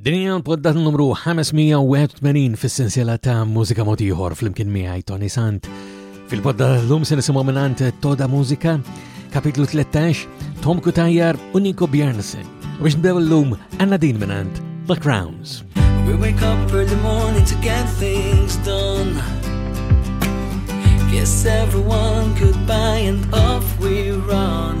Din hija l-poddat numru 581 fis-sensiela ta' mużika mod ieħor flimkien miegħi Tony Sant. Fil-poddat llum se nisimgħu mingħand Toda Mużika, kapitlu 13, Tom Kutajjar u Nico Bjernsen. U biex ndew llum għandna din mingħand The Crowns. We wake up early morning to get things done. Guess everyone goodbye and off we run.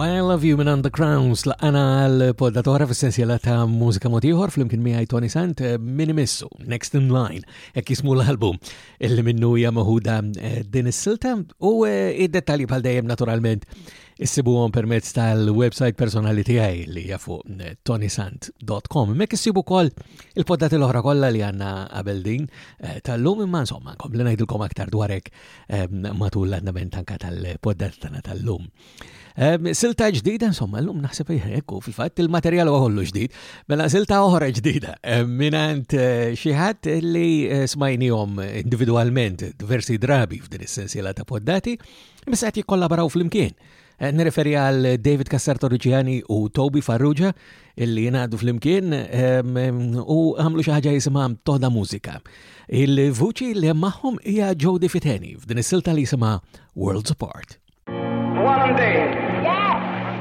I Love You minn Under Crowns la għana l-poddatora f-sensjela ta' mużika motiħor fl-imkien miħaj Tony Sant eh, minimissu, Next in Line, ekki jismu l-album illi minnu hija maħuda eh, din is-silta u eh, id-detalji bħal dejjem naturalment Issibuhom permezz tal-website personali tiegħi li hija fuq eh, tonisant.com. Mek issibu wkoll il-poddati l-oħra kollha li għandna qabel din eh, tal-lum imma insomma nkompli ngħidilkom aktar dwarek eh, matul l-andament anka tal-poddati tagħna tal-lum. Silta ġdida, insomma, l-lum naħseb jħekku, eh, fil-fat il-materjal u għollu ġdid, mela silta oħra ġdida, eh, minant eh, xieħat li smajnijom individualment diversi drabi f'din is-sensiela ta' poddati, Imma se qed jikkollaboraw flimkien. Eh, nireferi għal David Cassarto Riġiani u Toby Farrugia illi jenadu fl-imkien u għamlu xaħġa jisimha Toda Musika. Il-vuċi li maħħum hija Jody Fiteni f'din is-silta li jisimha Worlds Apart. One day. Yeah.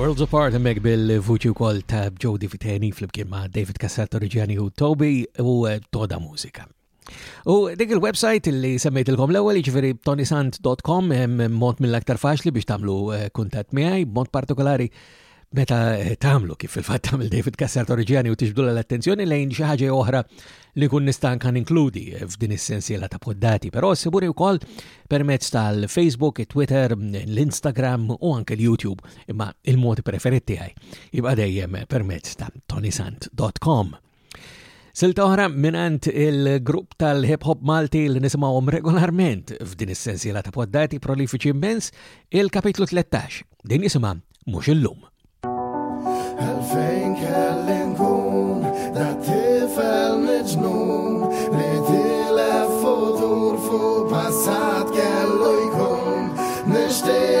Worlds Apart hemmek bil-vuċi wkoll ta' Jody Viteni fl-imkien ma' David Cassato Reggiani u Toby u eh, Toda Musika. U dik il-website li semmejtilkom l-ewwel jiġifieri tonisant.com hemm mod mill-aktar faċli biex tagħmlu eh, kuntatt miegħi b'mod partikolari meta eh, tagħmlu kif il-fatt tagħmel David Kassar Torriġjani u tixbdu l-attenzjoni lejn xi ħaġa oħra li kun nista' anka ninkludi eh, f'din is-sensiela ta' poddati, però sibuni wkoll permezz tal-Facebook, Twitter, l-Instagram u anke l-YouTube, imma il-mod preferit tiegħi jibqa' dejjem permezz ta' tonisant.com. Silta oħra minant il-grupp tal-hip hop Malti li nisimgħuhom regolarment f'din is-sensiela ta' poddati prolifiċi immens il-kapitlu 13. Din jisimha mhux illum. Għalfejn kelli nkun da tifel miġnun li tilef futur fu passat kellu jkun nixtieq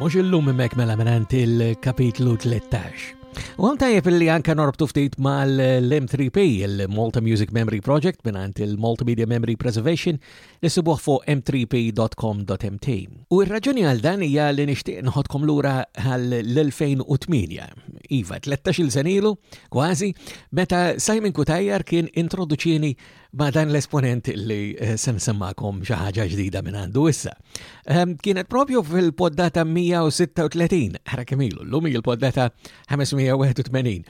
Mux illum immek mela minant il-kapitlu 13. U għam tajjeb li anka norbtu ftit mal-M3P, il-Malta Music Memory Project, minant il-Multimedia Memory Preservation, li ssibuh fuq m3p.com.mt. U r-raġuni għal dan hija li nixtieq nħodkom lura għal l-2008. Iva, 13-il sen ilu, kważi, meta Simon Kutajjar kien introduċini ma' dan l-esponent li eh, sem semmakom xi ħaġa ġdida minn għandu issa. Ehm, kienet propju fil-poddata 136, ħara kemilu, l-lum il-poddata 581.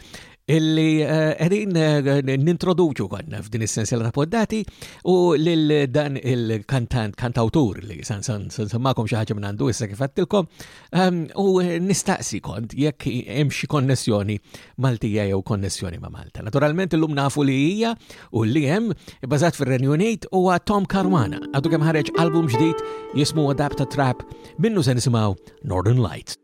illi għedin eh, eh, nintroduċu għanna f'din essenzjal ta' poddati u lil dan il-kantant, kantautur li san san san sammakom xaħġa minn għandu issa kifattilkom ehm, u nistaqsi kont jekk hemm xi konnessjoni Maltija jew konnessjoni ma' Malta. Naturalment illum nafu li hija u li hemm bażat fir-Renju Unit u Tom Caruana għadu kemm ħareġ album ġdid jismu Adapta Trap minnu se nisimgħu Northern Lights.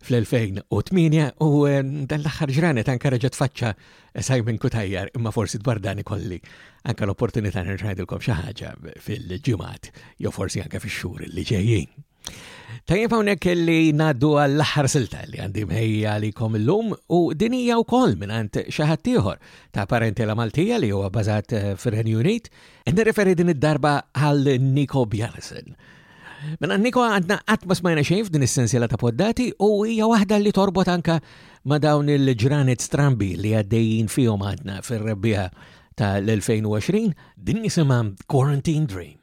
fl-2008 u eh, dan l-aħħar ġranet anka reġgħet faċċa eh, Simon Kutajjar imma forsi dwar dan ikolli anka l-opportunità nirġgħidilkom xi ħaġa fil-ġimgħat jew forsi anka fix-xhur li ġejjin. Tajjeb hawnhekk li ngħaddu għall-aħħar silta li għandi mħejja għalikom illum u din hija wkoll mingħand xi ħadd ieħor ta' parentela Maltija li huwa bażat eh, fir-Renju Unit, nirreferi din id-darba għal Nico Bjarsen Mela Niko għadna qatt ma smajna xejn f'din is-sensiela ta' poddati u hija waħda li torbot anka ma' dawn il-ġranet strambi li għaddejjin fihom għadna fir-rebbieħa ta' l-2020 din jisimha Quarantine Dream.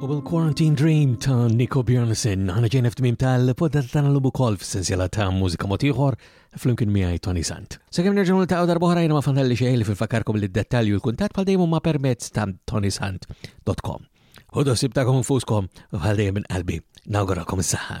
U bil-Quarantine Dream ta' Nico Björnsen, ħana ġejna f'tmim tal-podda ta' l-lum ukoll f'sensiela ta' mużika motiħor flimkien miegħi Tony Sant. Sakemm nerġgħu niltaqgħu darbohra jiena ma' Fanelli xejn li fil-fakkarkom li d-dettalji u l-kuntatt bħal dejjem ma' permezz ta' tonysant.com. U dossib tagħkom infuskom bħal dejjem minn qalbi. Nawguralkom is-saħħa.